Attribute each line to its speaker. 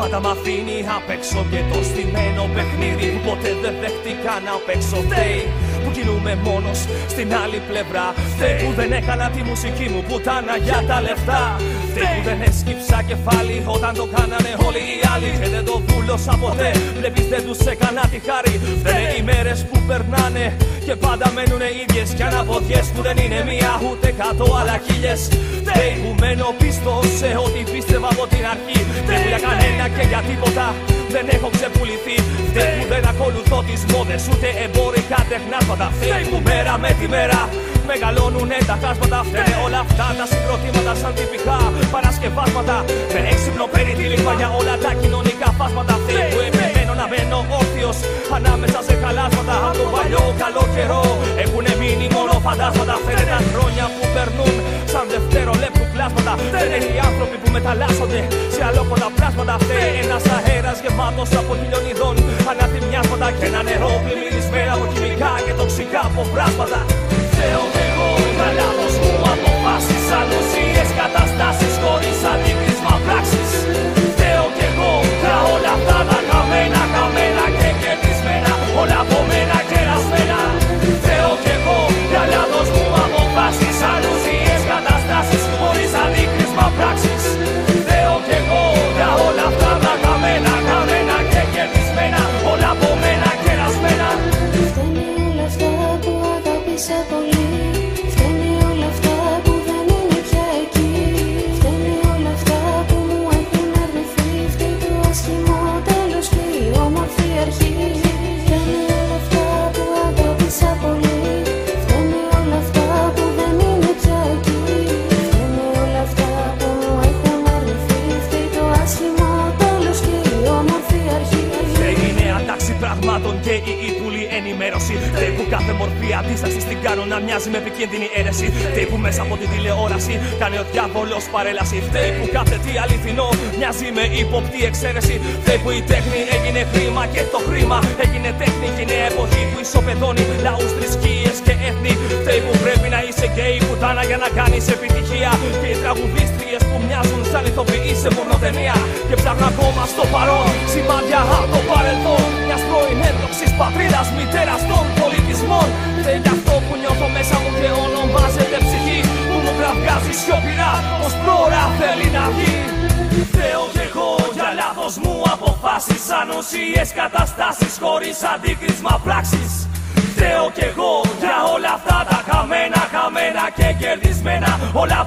Speaker 1: Πάντα μ' αφήνει απ' έξω και το στημένο παιχνίδι που ποτέ δεν δέχτηκα να παίξω. Φταίει που κινούμαι μόνος στην άλλη πλευρά. Φταίει που δεν έκανα τη μουσική μου πουτάνα για τα λεφτά. Φταίει που δεν έσκυψα κεφάλι όταν το κάνανε όλοι οι άλλοι Και δεν το βούλωσα ποτέ, βλέπεις δεν τους έκανα τη χάρη. Φταίνε οι μέρες που περνάνε και πάντα μένουνε ίδιες. Κι αναποδιές που δεν είναι μία ούτε κάτω αλλά χίλιες. Φταίει. που μένω πίστο σε ό,τι πίστευα από την αρχή. Δεν για κανένα και για τίποτα. Δεν έχω ξεπουληθεί. Φταίει που δεν ακολουθώ τις μόδες ούτε εμπορικά τεχνάσματα Φταίει που μέρα με τη μέρα μεγαλώνουνε τα χάσματα Φταίνε όλα αυτά τα συγκροτήματα σαν τυπικά παρασκευάσματα. Με έξυπνο περιτύλιγμα για όλα τα κοινωνικά φάσματα. Φταίει που επιμένω να μένω όρθιος ανάμεσα σε χαλάσματα Από τον παλιό καλό καιρό Φταίνε οι άνθρωποι που μεταλλάσσονται σε αλόκοτα πλάσματα. Φταίει ένας αέρας γεμάτος από χιλιών ειδών. Αναθυμιάσματα και ένα νερό πλημμυρισμένα από χημικά και τοξικά αποβράσματα Φταίω κι εγώ, πραγμάτων και η ύπουλη ενημέρωση. Φταίει που κάθε μορφή αντίστασης την κάνω να μοιάζει με επικίνδυνη αίρεση. Φταίει που μέσα από την τηλεόραση κάνει ο διάβολος παρέλαση. Φταίει που κάθε τι αληθινό μοιάζει με ύποπτη εξαίρεση. Φταίει που η τέχνη έγινε χρήμα και το χρήμα έγινε τέχνη. Και η νέα εποχή που ισοπεδώνει λαούς, θρησκείες και έθνη. Φταίει που πρέπει να είσαι γκέι πουτάνα για να κάνεις επιτυχία. Και οι τραγουδίστριες που μοιάζουν σαν ηθοποιοί σε πορνοτενία. Και ψάχνω ακόμα στο παρόν σημάδια από το παρελθόν. Μια πρώην έντοξη πατρίδας, μητέρας των πολιτισμών. Φταίει κι αυτό που νιώθω μέσα μου και ονομάζεται ψυχή. Που μου κραυγάζει σιωπηρά, πως πρόωρα θέλει να βγει. Φταίω κι εγώ για λάθος μου αποφάσεις Ανοσίες καταστάσεις χωρίς αντίκρισμα πράξεις Φταίω κι εγώ για όλα αυτά τα χαμένα, χαμένα και κερδισμένα Όλα